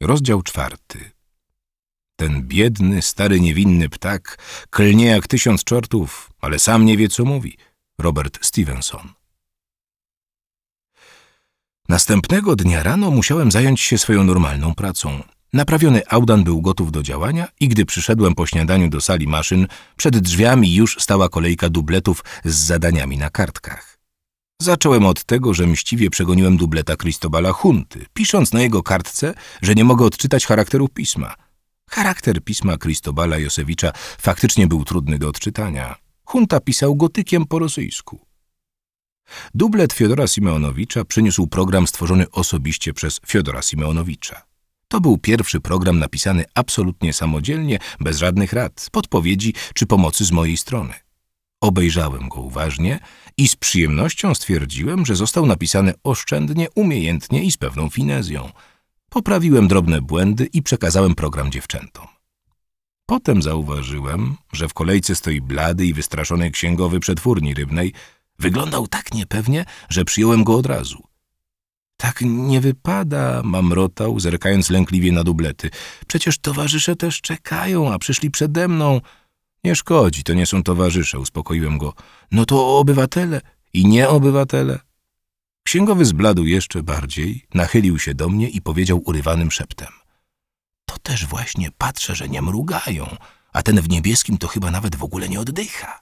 Rozdział czwarty. Ten biedny, stary, niewinny ptak klnie jak tysiąc czortów, ale sam nie wie, co mówi. Robert Stevenson. Następnego dnia rano musiałem zająć się swoją normalną pracą. Naprawiony Audan był gotów do działania i gdy przyszedłem po śniadaniu do sali maszyn, przed drzwiami już stała kolejka dubletów z zadaniami na kartkach. Zacząłem od tego, że mściwie przegoniłem dubleta Cristobala Hunty, pisząc na jego kartce, że nie mogę odczytać charakteru pisma. Charakter pisma Cristobala Josewicza faktycznie był trudny do odczytania. Hunta pisał gotykiem po rosyjsku. Dublet Fiodora Simeonowicza przyniósł program stworzony osobiście przez Fiodora Simeonowicza. To był pierwszy program napisany absolutnie samodzielnie, bez żadnych rad, podpowiedzi czy pomocy z mojej strony. Obejrzałem go uważnie i z przyjemnością stwierdziłem, że został napisany oszczędnie, umiejętnie i z pewną finezją. Poprawiłem drobne błędy i przekazałem program dziewczętom. Potem zauważyłem, że w kolejce stoi blady i wystraszony księgowy przetwórni rybnej. Wyglądał tak niepewnie, że przyjąłem go od razu. Tak nie wypada, mamrotał, zerkając lękliwie na dublety. Przecież towarzysze też czekają, a przyszli przede mną. Nie szkodzi, to nie są towarzysze, uspokoiłem go. No to obywatele i nie obywatele. Księgowy zbladł jeszcze bardziej, nachylił się do mnie i powiedział urywanym szeptem. To też właśnie patrzę, że nie mrugają, a ten w niebieskim to chyba nawet w ogóle nie oddycha.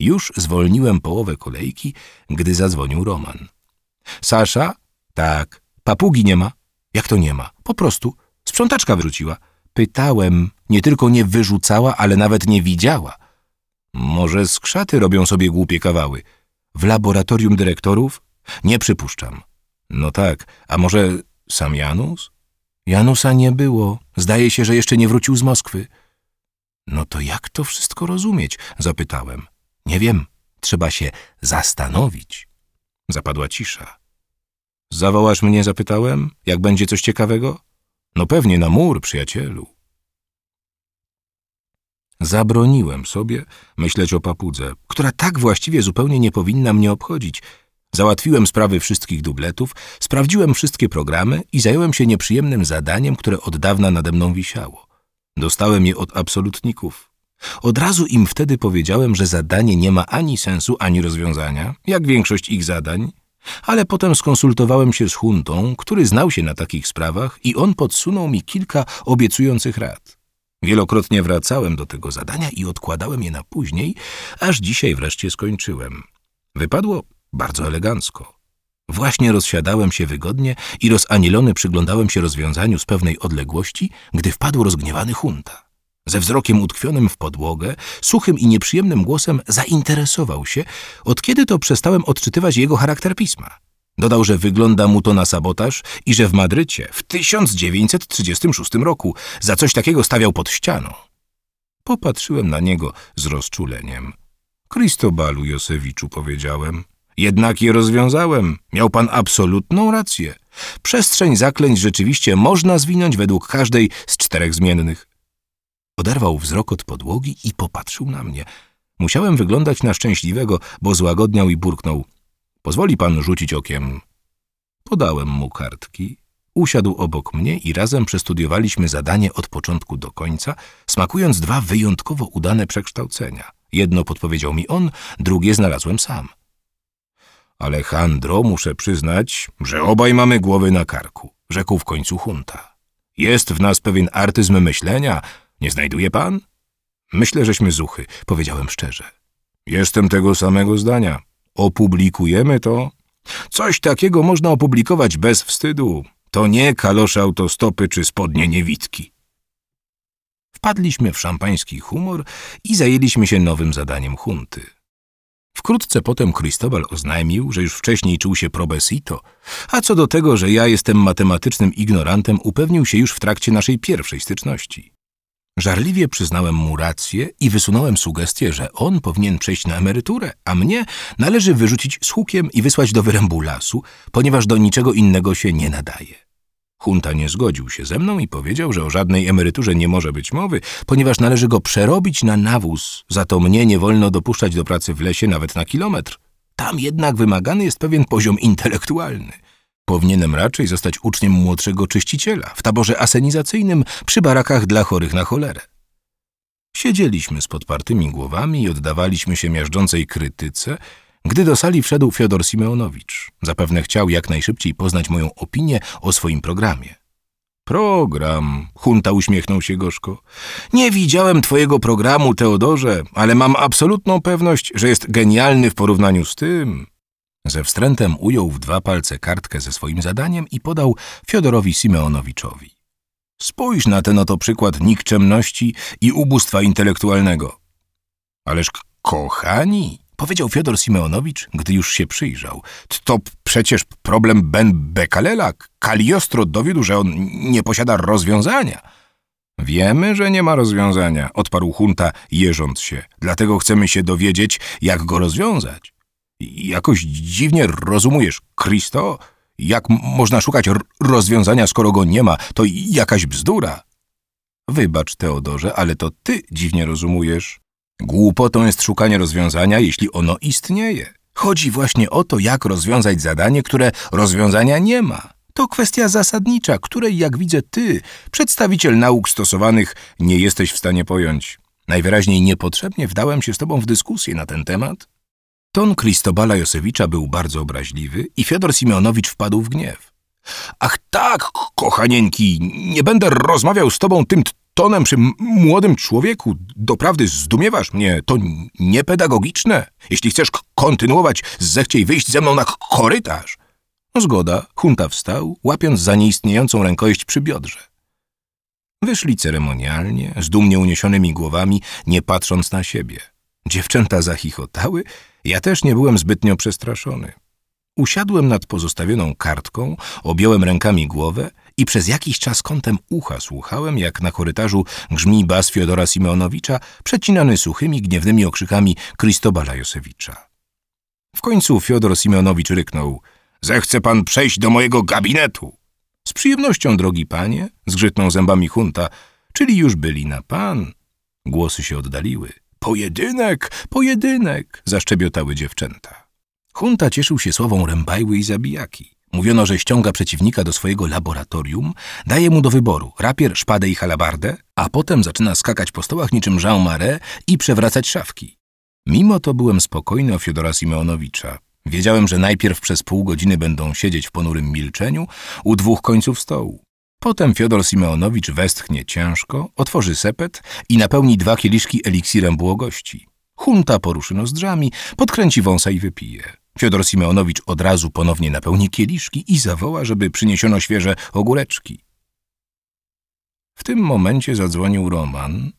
Już zwolniłem połowę kolejki, gdy zadzwonił Roman. Sasza? Tak. Papugi nie ma? Jak to nie ma? Po prostu. Sprzątaczka wyrzuciła. Pytałem, nie tylko nie wyrzucała, ale nawet nie widziała. Może skrzaty robią sobie głupie kawały. W laboratorium dyrektorów? Nie przypuszczam. No tak, a może sam Janus? Janusa nie było. Zdaje się, że jeszcze nie wrócił z Moskwy. No to jak to wszystko rozumieć? Zapytałem. Nie wiem. Trzeba się zastanowić. Zapadła cisza. Zawołasz mnie, zapytałem, jak będzie coś ciekawego? No pewnie na mur, przyjacielu. Zabroniłem sobie myśleć o papudze, która tak właściwie zupełnie nie powinna mnie obchodzić. Załatwiłem sprawy wszystkich dubletów, sprawdziłem wszystkie programy i zająłem się nieprzyjemnym zadaniem, które od dawna nade mną wisiało. Dostałem je od absolutników. Od razu im wtedy powiedziałem, że zadanie nie ma ani sensu, ani rozwiązania, jak większość ich zadań, ale potem skonsultowałem się z huntą, który znał się na takich sprawach i on podsunął mi kilka obiecujących rad. Wielokrotnie wracałem do tego zadania i odkładałem je na później, aż dzisiaj wreszcie skończyłem. Wypadło bardzo elegancko. Właśnie rozsiadałem się wygodnie i rozanielony przyglądałem się rozwiązaniu z pewnej odległości, gdy wpadł rozgniewany hunta. Ze wzrokiem utkwionym w podłogę, suchym i nieprzyjemnym głosem zainteresował się, od kiedy to przestałem odczytywać jego charakter pisma. Dodał, że wygląda mu to na sabotaż i że w Madrycie w 1936 roku za coś takiego stawiał pod ścianą. Popatrzyłem na niego z rozczuleniem. Kristobalu Josewiczu, powiedziałem. Jednak je rozwiązałem. Miał pan absolutną rację. Przestrzeń zaklęć rzeczywiście można zwinąć według każdej z czterech zmiennych. Oderwał wzrok od podłogi i popatrzył na mnie. Musiałem wyglądać na szczęśliwego, bo złagodniał i burknął. Pozwoli pan rzucić okiem. Podałem mu kartki. Usiadł obok mnie i razem przestudiowaliśmy zadanie od początku do końca, smakując dwa wyjątkowo udane przekształcenia. Jedno podpowiedział mi on, drugie znalazłem sam. Alejandro, muszę przyznać, że obaj mamy głowy na karku, rzekł w końcu hunta. Jest w nas pewien artyzm myślenia, nie znajduje pan? Myślę, żeśmy zuchy, powiedziałem szczerze. Jestem tego samego zdania. Opublikujemy to? Coś takiego można opublikować bez wstydu. To nie kalosze autostopy czy spodnie niewidki. Wpadliśmy w szampański humor i zajęliśmy się nowym zadaniem hunty. Wkrótce potem Cristobal oznajmił, że już wcześniej czuł się probesito, a co do tego, że ja jestem matematycznym ignorantem, upewnił się już w trakcie naszej pierwszej styczności. Żarliwie przyznałem mu rację i wysunąłem sugestię, że on powinien przejść na emeryturę, a mnie należy wyrzucić z hukiem i wysłać do wyrębu lasu, ponieważ do niczego innego się nie nadaje. Hunta nie zgodził się ze mną i powiedział, że o żadnej emeryturze nie może być mowy, ponieważ należy go przerobić na nawóz. Za to mnie nie wolno dopuszczać do pracy w lesie nawet na kilometr. Tam jednak wymagany jest pewien poziom intelektualny. Powinienem raczej zostać uczniem młodszego czyściciela w taborze asenizacyjnym przy barakach dla chorych na cholerę. Siedzieliśmy z podpartymi głowami i oddawaliśmy się miażdżącej krytyce, gdy do sali wszedł Fiodor Simeonowicz. Zapewne chciał jak najszybciej poznać moją opinię o swoim programie. Program, Hunta uśmiechnął się gorzko. Nie widziałem twojego programu, Teodorze, ale mam absolutną pewność, że jest genialny w porównaniu z tym. Ze wstrętem ujął w dwa palce kartkę ze swoim zadaniem i podał Fiodorowi Simeonowiczowi. Spójrz na ten oto przykład nikczemności i ubóstwa intelektualnego. Ależ kochani, powiedział Fiodor Simeonowicz, gdy już się przyjrzał. To przecież problem Ben Bekalela. Kaliostro dowiódł, że on nie posiada rozwiązania. Wiemy, że nie ma rozwiązania, odparł Hunta, jeżąc się. Dlatego chcemy się dowiedzieć, jak go rozwiązać. Jakoś dziwnie rozumujesz, Kristo? Jak można szukać rozwiązania, skoro go nie ma? To jakaś bzdura. Wybacz, Teodorze, ale to ty dziwnie rozumujesz. Głupotą jest szukanie rozwiązania, jeśli ono istnieje. Chodzi właśnie o to, jak rozwiązać zadanie, które rozwiązania nie ma. To kwestia zasadnicza, której, jak widzę, ty, przedstawiciel nauk stosowanych, nie jesteś w stanie pojąć. Najwyraźniej niepotrzebnie wdałem się z tobą w dyskusję na ten temat. Ton Kristobala Josewicza był bardzo obraźliwy i Fiodor Simeonowicz wpadł w gniew. Ach tak, kochanieńki, nie będę rozmawiał z tobą tym tonem przy młodym człowieku. Doprawdy zdumiewasz mnie, to niepedagogiczne. Jeśli chcesz kontynuować, zechciej wyjść ze mną na korytarz. No zgoda, Hunta wstał, łapiąc za nieistniejącą rękojeść przy biodrze. Wyszli ceremonialnie, z dumnie uniesionymi głowami, nie patrząc na siebie. Dziewczęta zachichotały, ja też nie byłem zbytnio przestraszony. Usiadłem nad pozostawioną kartką, objąłem rękami głowę i przez jakiś czas kątem ucha słuchałem, jak na korytarzu grzmi bas Fiodora Simeonowicza, przecinany suchymi, gniewnymi okrzykami Kristobala Josewicza. W końcu Fiodor Simeonowicz ryknął – Zechce pan przejść do mojego gabinetu. Z przyjemnością, drogi panie, zgrzytnął zębami hunta, czyli już byli na pan. Głosy się oddaliły. Pojedynek, pojedynek, zaszczebiotały dziewczęta. Hunta cieszył się słową rębajły i zabijaki. Mówiono, że ściąga przeciwnika do swojego laboratorium, daje mu do wyboru rapier, szpadę i halabardę, a potem zaczyna skakać po stołach niczym Jean Marais i przewracać szafki. Mimo to byłem spokojny o Fiodora Simeonowicza. Wiedziałem, że najpierw przez pół godziny będą siedzieć w ponurym milczeniu u dwóch końców stołu. Potem Fiodor Simeonowicz westchnie ciężko, otworzy sepet i napełni dwa kieliszki eliksirem błogości. Hunta poruszy nozdrzami, podkręci wąsa i wypije. Fiodor Simeonowicz od razu ponownie napełni kieliszki i zawoła, żeby przyniesiono świeże ogóreczki. W tym momencie zadzwonił Roman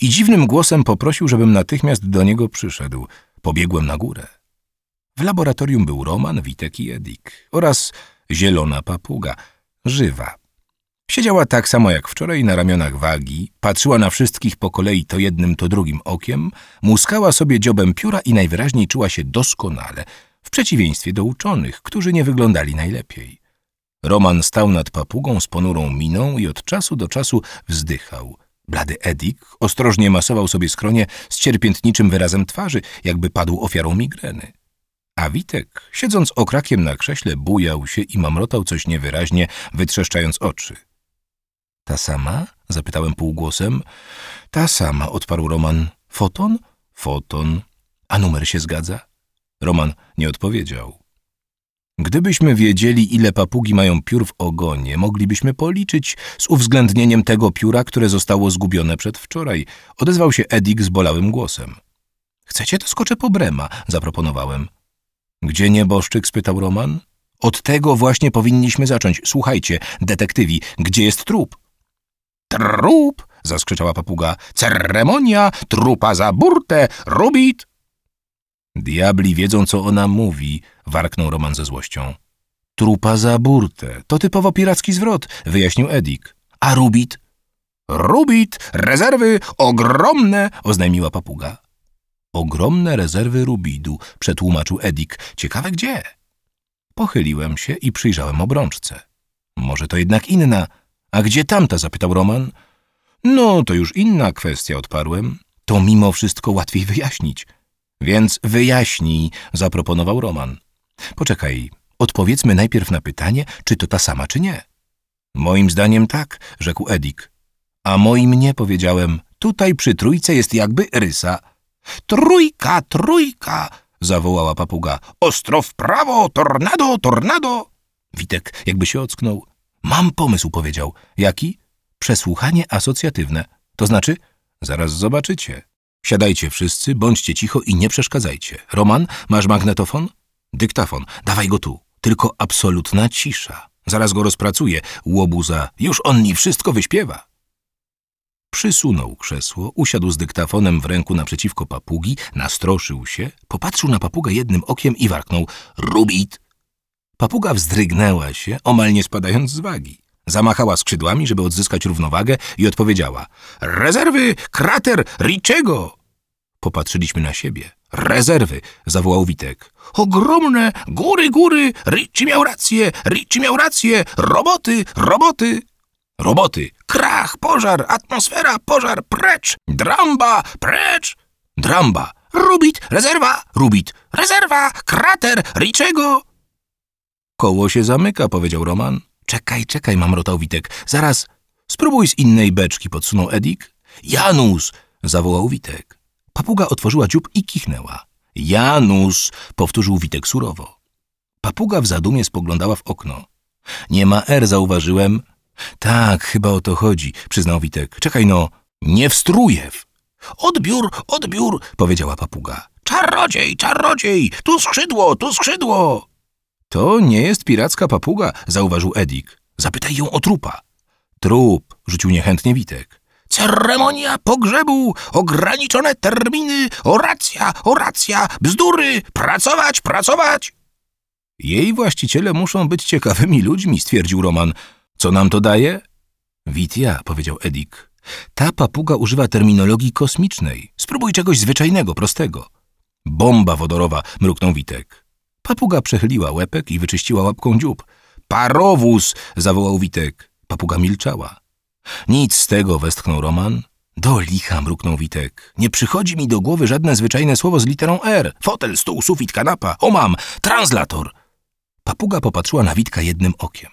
i dziwnym głosem poprosił, żebym natychmiast do niego przyszedł. Pobiegłem na górę. W laboratorium był Roman, Witek i Edik oraz zielona papuga, żywa. Siedziała tak samo jak wczoraj na ramionach wagi, patrzyła na wszystkich po kolei to jednym, to drugim okiem, muskała sobie dziobem pióra i najwyraźniej czuła się doskonale, w przeciwieństwie do uczonych, którzy nie wyglądali najlepiej. Roman stał nad papugą z ponurą miną i od czasu do czasu wzdychał. Blady Edik ostrożnie masował sobie skronie z cierpiętniczym wyrazem twarzy, jakby padł ofiarą migreny. A Witek, siedząc okrakiem na krześle, bujał się i mamrotał coś niewyraźnie, wytrzeszczając oczy. Ta sama? zapytałem półgłosem. Ta sama, odparł Roman. Foton? Foton. A numer się zgadza? Roman nie odpowiedział. Gdybyśmy wiedzieli, ile papugi mają piór w ogonie, moglibyśmy policzyć z uwzględnieniem tego pióra, które zostało zgubione przedwczoraj. Odezwał się Edik z bolałym głosem. Chcecie, to skoczę po Brema, zaproponowałem. Gdzie nieboszczyk? spytał Roman. Od tego właśnie powinniśmy zacząć. Słuchajcie, detektywi, gdzie jest trup? Trup! zaskrzyczała papuga. Ceremonia, trupa za burtę, rubit! Diabli wiedzą, co ona mówi, warknął Roman ze złością. Trupa za burtę, to typowo piracki zwrot, wyjaśnił Edik. A rubit? Rubit, rezerwy ogromne, oznajmiła papuga. Ogromne rezerwy rubidu, przetłumaczył Edik. Ciekawe gdzie? Pochyliłem się i przyjrzałem obrączce. Może to jednak inna. A gdzie tamta? zapytał Roman. No, to już inna kwestia, odparłem. To mimo wszystko łatwiej wyjaśnić. Więc wyjaśnij, zaproponował Roman. Poczekaj, Odpowiedzmy najpierw na pytanie, czy to ta sama, czy nie. Moim zdaniem tak, rzekł Edik. A moim nie, powiedziałem. Tutaj przy trójce jest jakby rysa. Trójka, trójka, zawołała papuga. Ostro w prawo, tornado, tornado. Witek jakby się ocknął. Mam pomysł, powiedział. Jaki? Przesłuchanie asocjatywne. To znaczy? Zaraz zobaczycie. Siadajcie wszyscy, bądźcie cicho i nie przeszkadzajcie. Roman, masz magnetofon? Dyktafon. Dawaj go tu. Tylko absolutna cisza. Zaraz go rozpracuję. Łobuza. Już on mi wszystko wyśpiewa. Przysunął krzesło, usiadł z dyktafonem w ręku naprzeciwko papugi, nastroszył się, popatrzył na papugę jednym okiem i warknął – Rubit! Papuga wzdrygnęła się, omal nie spadając z wagi. Zamachała skrzydłami, żeby odzyskać równowagę i odpowiedziała – Rezerwy! Krater Riczego! Popatrzyliśmy na siebie. Rezerwy! zawołał Witek. Ogromne! Góry, góry! Ricci miał rację! Ricci miał rację! Roboty! Roboty! Roboty! Krach! Pożar! Atmosfera! Pożar! Precz! Dramba! Precz! Dramba! Rubit! Rezerwa! Rubit! Rezerwa! Krater! Riczego! Koło się zamyka, powiedział Roman. Czekaj, czekaj, mamrotał Witek. Zaraz, spróbuj z innej beczki, podsunął Edik. Janus! zawołał Witek. Papuga otworzyła dziób i kichnęła. Janus! powtórzył Witek surowo. Papuga w zadumie spoglądała w okno. Nie ma R, zauważyłem. Tak, chyba o to chodzi, przyznał Witek. Czekaj no, nie wstrujew. Odbiór, odbiór, powiedziała papuga. Czarodziej, czarodziej, tu skrzydło, tu skrzydło. To nie jest piracka papuga, zauważył Edik. Zapytaj ją o trupa. Trup, rzucił niechętnie Witek. Ceremonia pogrzebu, ograniczone terminy, oracja, oracja, bzdury, pracować, pracować. Jej właściciele muszą być ciekawymi ludźmi, stwierdził Roman. Co nam to daje? Witia, powiedział Edik. Ta papuga używa terminologii kosmicznej. Spróbuj czegoś zwyczajnego, prostego. Bomba wodorowa, mruknął Witek. Papuga przechyliła łepek i wyczyściła łapką dziób. Parowóz! zawołał Witek. Papuga milczała. Nic z tego, westchnął Roman. Do licha, mruknął Witek. Nie przychodzi mi do głowy żadne zwyczajne słowo z literą R. Fotel, stół, sufit, kanapa. O mam, translator. Papuga popatrzyła na Witka jednym okiem.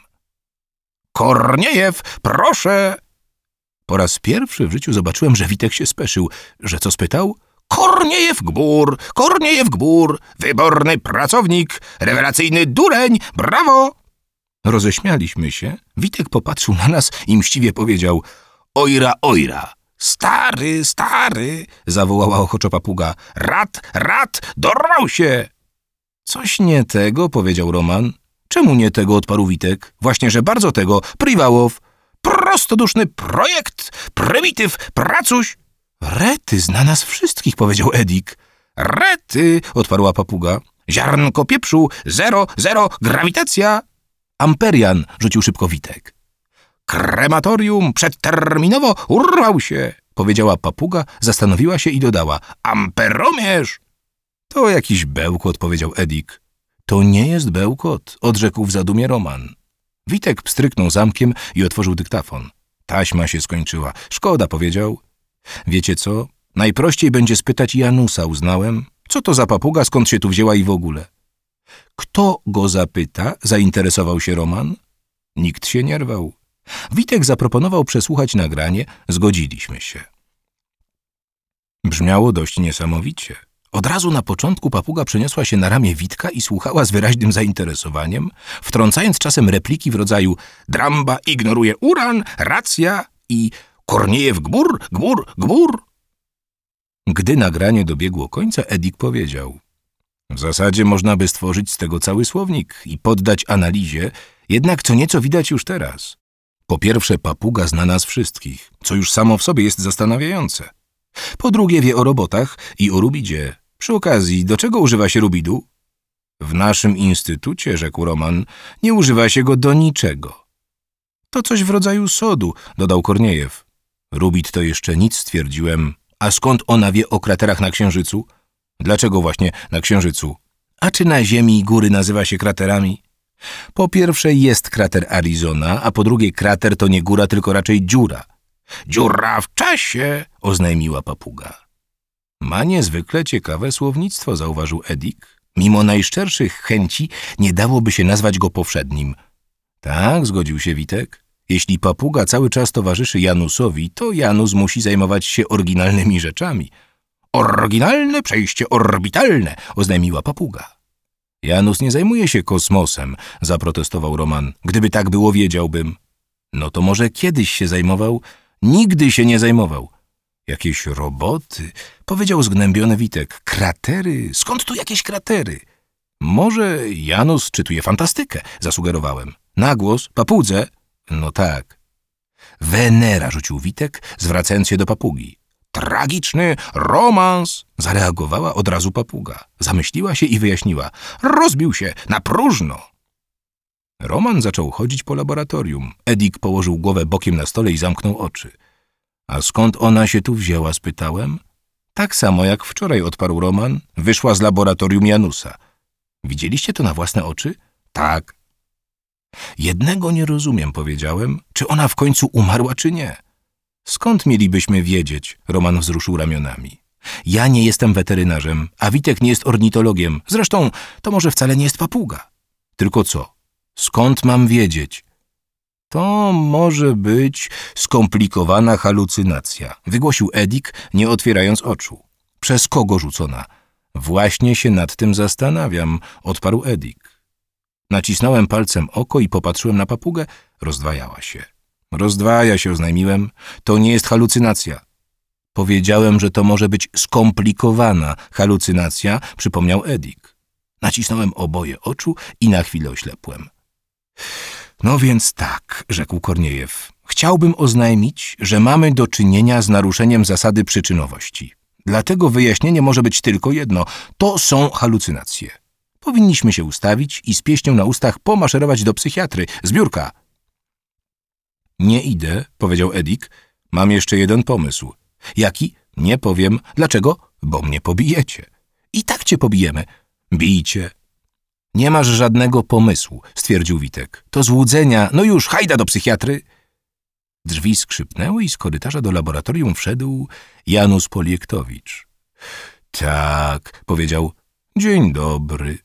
Korniejew, proszę! Po raz pierwszy w życiu zobaczyłem, że Witek się speszył. Że co spytał? Korniejew Gbur, Korniejew Gbur, wyborny pracownik, rewelacyjny dureń, brawo! Roześmialiśmy się. Witek popatrzył na nas i mściwie powiedział Ojra, ojra. Stary, stary, zawołała ochoczo papuga. Rat, rat, dorwał się! Coś nie tego, powiedział Roman. Czemu nie tego, odparł Witek. Właśnie, że bardzo tego. Priwałow. Prostoduszny projekt, prymityw, pracuś. Rety zna nas wszystkich, powiedział Edik. Rety, odparła papuga. Ziarnko pieprzu, zero, zero, grawitacja. Amperian, rzucił szybko Witek. Krematorium przedterminowo urwał się, powiedziała papuga, zastanowiła się i dodała. Amperomierz! To jakiś bełkot, powiedział Edik. To nie jest bełkot, odrzekł w zadumie Roman. Witek pstryknął zamkiem i otworzył dyktafon. Taśma się skończyła. Szkoda, powiedział. Wiecie co? Najprościej będzie spytać Janusa, uznałem. Co to za papuga, skąd się tu wzięła i w ogóle? Kto go zapyta? Zainteresował się Roman. Nikt się nie rwał. Witek zaproponował przesłuchać nagranie, zgodziliśmy się. Brzmiało dość niesamowicie. Od razu na początku papuga przeniosła się na ramię Witka i słuchała z wyraźnym zainteresowaniem, wtrącając czasem repliki w rodzaju dramba ignoruje uran, racja i Korniejew gbur, gbur, gbur. Gdy nagranie dobiegło końca, Edik powiedział w zasadzie można by stworzyć z tego cały słownik i poddać analizie, jednak co nieco widać już teraz. Po pierwsze, papuga zna nas wszystkich, co już samo w sobie jest zastanawiające. Po drugie, wie o robotach i o rubidzie. Przy okazji, do czego używa się rubidu? W naszym instytucie, rzekł Roman, nie używa się go do niczego. To coś w rodzaju sodu, dodał Korniejew. Rubid to jeszcze nic, stwierdziłem. A skąd ona wie o kraterach na Księżycu? Dlaczego właśnie na Księżycu? A czy na Ziemi góry nazywa się kraterami? Po pierwsze jest krater Arizona, a po drugie krater to nie góra, tylko raczej dziura. Dziura w czasie, oznajmiła papuga. Ma niezwykle ciekawe słownictwo, zauważył Edik. Mimo najszczerszych chęci nie dałoby się nazwać go powszednim. Tak, zgodził się Witek. Jeśli papuga cały czas towarzyszy Janusowi, to Janus musi zajmować się oryginalnymi rzeczami. Oryginalne przejście orbitalne, oznajmiła papuga. Janus nie zajmuje się kosmosem, zaprotestował Roman. Gdyby tak było, wiedziałbym. No to może kiedyś się zajmował? Nigdy się nie zajmował. Jakieś roboty, powiedział zgnębiony Witek. Kratery? Skąd tu jakieś kratery? Może Janus czytuje fantastykę, zasugerowałem. Na głos, papudze? No tak. Wenera, rzucił Witek, zwracając się do papugi. Tragiczny romans! Zareagowała od razu papuga. Zamyśliła się i wyjaśniła. Rozbił się na próżno. Roman zaczął chodzić po laboratorium. Edik położył głowę bokiem na stole i zamknął oczy. A skąd ona się tu wzięła, spytałem. Tak samo jak wczoraj odparł Roman, wyszła z laboratorium Janusa. Widzieliście to na własne oczy? Tak. Jednego nie rozumiem, powiedziałem. Czy ona w końcu umarła, czy nie? Skąd mielibyśmy wiedzieć? Roman wzruszył ramionami. Ja nie jestem weterynarzem, a Witek nie jest ornitologiem. Zresztą to może wcale nie jest papuga. Tylko co? Skąd mam wiedzieć? To może być skomplikowana halucynacja, wygłosił Edik, nie otwierając oczu. Przez kogo rzucona? Właśnie się nad tym zastanawiam, odparł Edik. Nacisnąłem palcem oko i popatrzyłem na papugę, rozdwajała się. Rozdwaja się, oznajmiłem. To nie jest halucynacja. Powiedziałem, że to może być skomplikowana halucynacja, przypomniał Edik. Nacisnąłem oboje oczu i na chwilę oślepłem. No więc tak, rzekł Korniejew. Chciałbym oznajmić, że mamy do czynienia z naruszeniem zasady przyczynowości. Dlatego wyjaśnienie może być tylko jedno. To są halucynacje. Powinniśmy się ustawić i z pieśnią na ustach pomaszerować do psychiatry. Zbiórka! Nie idę, powiedział Edik. Mam jeszcze jeden pomysł. Jaki? Nie powiem. Dlaczego? Bo mnie pobijecie. I tak cię pobijemy. Bijcie. Nie masz żadnego pomysłu, stwierdził Witek. To złudzenia. No już, hajda do psychiatry. Drzwi skrzypnęły i z korytarza do laboratorium wszedł Janus Poliektowicz. Tak, powiedział. Dzień dobry.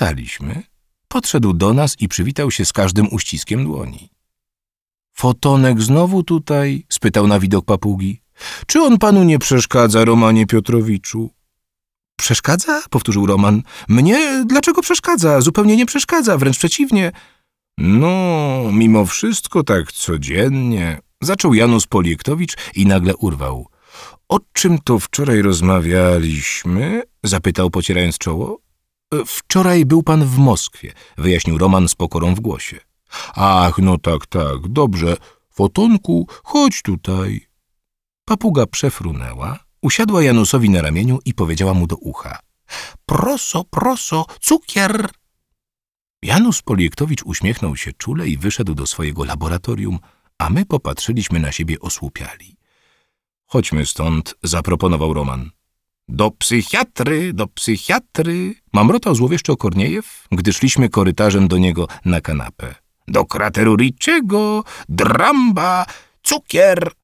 Staliśmy. Podszedł do nas i przywitał się z każdym uściskiem dłoni. Fotonek znowu tutaj? spytał na widok papugi. Czy on panu nie przeszkadza, Romanie Piotrowiczu? Przeszkadza? powtórzył Roman. Mnie? Dlaczego przeszkadza? Zupełnie nie przeszkadza, wręcz przeciwnie. No, mimo wszystko tak codziennie. Zaczął Janusz Poliektowicz i nagle urwał. O czym to wczoraj rozmawialiśmy? zapytał pocierając czoło. Wczoraj był pan w Moskwie, wyjaśnił Roman z pokorą w głosie. Ach, no tak, tak, dobrze. Fotonku, chodź tutaj. Papuga przefrunęła, usiadła Janusowi na ramieniu i powiedziała mu do ucha. Proso, proso, cukier! Janus Poliektowicz uśmiechnął się czule i wyszedł do swojego laboratorium, a my popatrzyliśmy na siebie osłupiali. Chodźmy stąd, zaproponował Roman. Do psychiatry, do psychiatry! Mamrotał złowieszczo Korniejew, gdy szliśmy korytarzem do niego na kanapę. Do krateru Riczego, dramba, cukier!